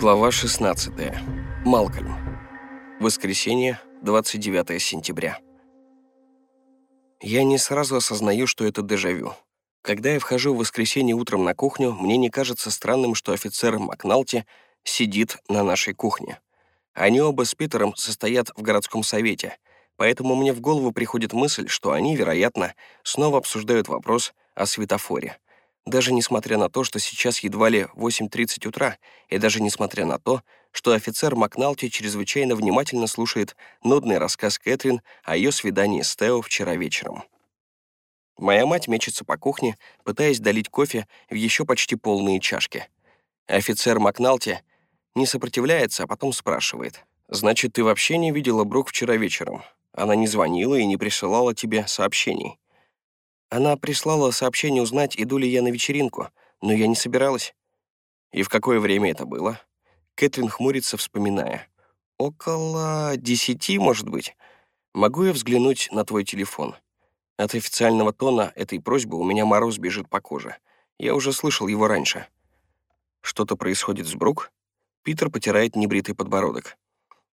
Глава 16. Малкольм. Воскресенье, 29 сентября. Я не сразу осознаю, что это дежавю. Когда я вхожу в воскресенье утром на кухню, мне не кажется странным, что офицер Макналти сидит на нашей кухне. Они оба с Питером состоят в городском совете, поэтому мне в голову приходит мысль, что они, вероятно, снова обсуждают вопрос о светофоре даже несмотря на то, что сейчас едва ли 8.30 утра, и даже несмотря на то, что офицер Макналти чрезвычайно внимательно слушает нудный рассказ Кэтрин о ее свидании с Тео вчера вечером. Моя мать мечется по кухне, пытаясь долить кофе в еще почти полные чашки. Офицер Макналти не сопротивляется, а потом спрашивает. «Значит, ты вообще не видела Брук вчера вечером? Она не звонила и не присылала тебе сообщений?» Она прислала сообщение узнать, иду ли я на вечеринку, но я не собиралась. И в какое время это было? Кэтрин хмурится, вспоминая. Около десяти, может быть. Могу я взглянуть на твой телефон? От официального тона этой просьбы у меня мороз бежит по коже. Я уже слышал его раньше. Что-то происходит с Брук? Питер потирает небритый подбородок.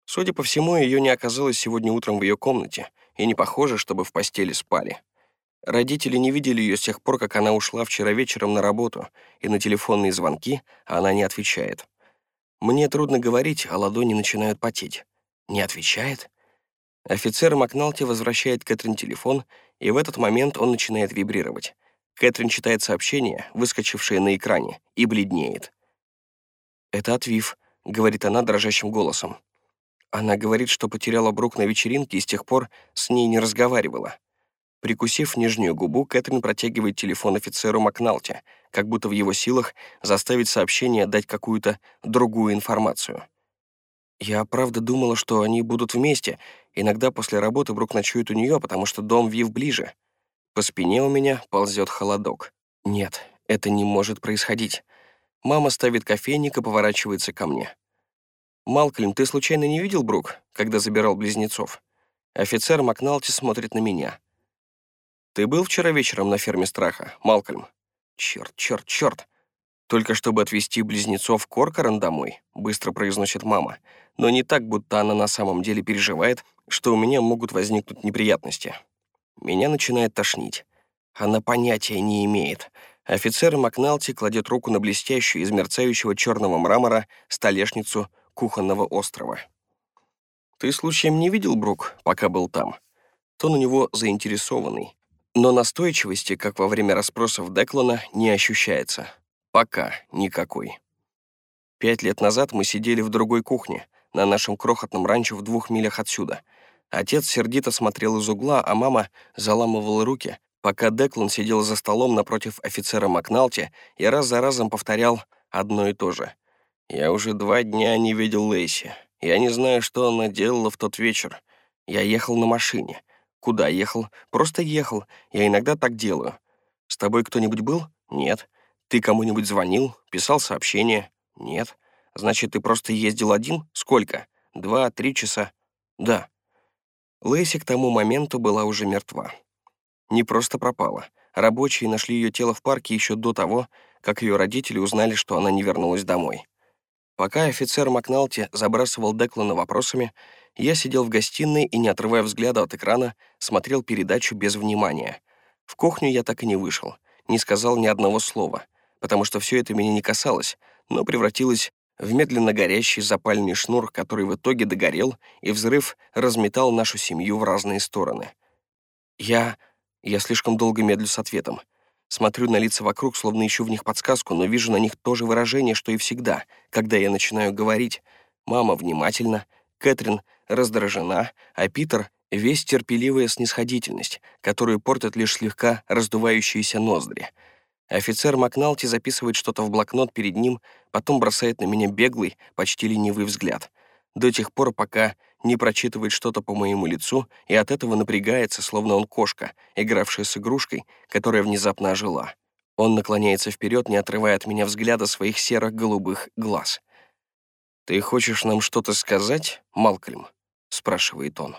Судя по всему, ее не оказалось сегодня утром в ее комнате, и не похоже, чтобы в постели спали. Родители не видели ее с тех пор, как она ушла вчера вечером на работу, и на телефонные звонки она не отвечает. Мне трудно говорить, а ладони начинают потеть. Не отвечает? Офицер Макналти возвращает Кэтрин телефон, и в этот момент он начинает вибрировать. Кэтрин читает сообщение, выскочившее на экране, и бледнеет. «Это от Вив», — говорит она дрожащим голосом. Она говорит, что потеряла Брук на вечеринке и с тех пор с ней не разговаривала. Прикусив нижнюю губу, Кэтрин протягивает телефон офицеру Макналте, как будто в его силах заставить сообщение дать какую-то другую информацию. Я правда думала, что они будут вместе. Иногда после работы Брук ночует у нее, потому что дом Вив ближе. По спине у меня ползет холодок. Нет, это не может происходить. Мама ставит кофейник и поворачивается ко мне. «Малкольм, ты случайно не видел Брук, когда забирал близнецов?» Офицер Макналти смотрит на меня. «Ты был вчера вечером на ферме страха, Малкольм?» «Черт, черт, черт!» «Только чтобы отвезти близнецов Коркоран домой», — быстро произносит мама. «Но не так, будто она на самом деле переживает, что у меня могут возникнуть неприятности. Меня начинает тошнить. Она понятия не имеет. Офицер Макналти кладет руку на блестящую из мерцающего черного мрамора столешницу кухонного острова. «Ты случаем не видел Брук, пока был там?» Тон у него заинтересованный, но настойчивости, как во время расспросов Деклана, не ощущается. Пока никакой. Пять лет назад мы сидели в другой кухне, на нашем крохотном ранчо в двух милях отсюда. Отец сердито смотрел из угла, а мама заламывала руки, пока Деклан сидел за столом напротив офицера Макналти и раз за разом повторял одно и то же. «Я уже два дня не видел Лейси. Я не знаю, что она делала в тот вечер. Я ехал на машине. Куда ехал? Просто ехал. Я иногда так делаю. С тобой кто-нибудь был? Нет. Ты кому-нибудь звонил? Писал сообщение? Нет. Значит, ты просто ездил один? Сколько? Два, три часа? Да. Лэйси к тому моменту была уже мертва. Не просто пропала. Рабочие нашли ее тело в парке еще до того, как ее родители узнали, что она не вернулась домой. Пока офицер Макналти забрасывал Деклана вопросами, я сидел в гостиной и, не отрывая взгляда от экрана, смотрел передачу без внимания. В кухню я так и не вышел, не сказал ни одного слова, потому что все это меня не касалось, но превратилось в медленно горящий запальный шнур, который в итоге догорел, и взрыв разметал нашу семью в разные стороны. Я... я слишком долго медлю с ответом. Смотрю на лица вокруг, словно ищу в них подсказку, но вижу на них то же выражение, что и всегда, когда я начинаю говорить. Мама внимательно, Кэтрин раздражена, а Питер — весь терпеливая снисходительность, которую портят лишь слегка раздувающиеся ноздри. Офицер Макналти записывает что-то в блокнот перед ним, потом бросает на меня беглый, почти ленивый взгляд. До тех пор, пока не прочитывает что-то по моему лицу и от этого напрягается, словно он кошка, игравшая с игрушкой, которая внезапно ожила. Он наклоняется вперед, не отрывая от меня взгляда своих серо-голубых глаз. «Ты хочешь нам что-то сказать, Малкольм?» — спрашивает он.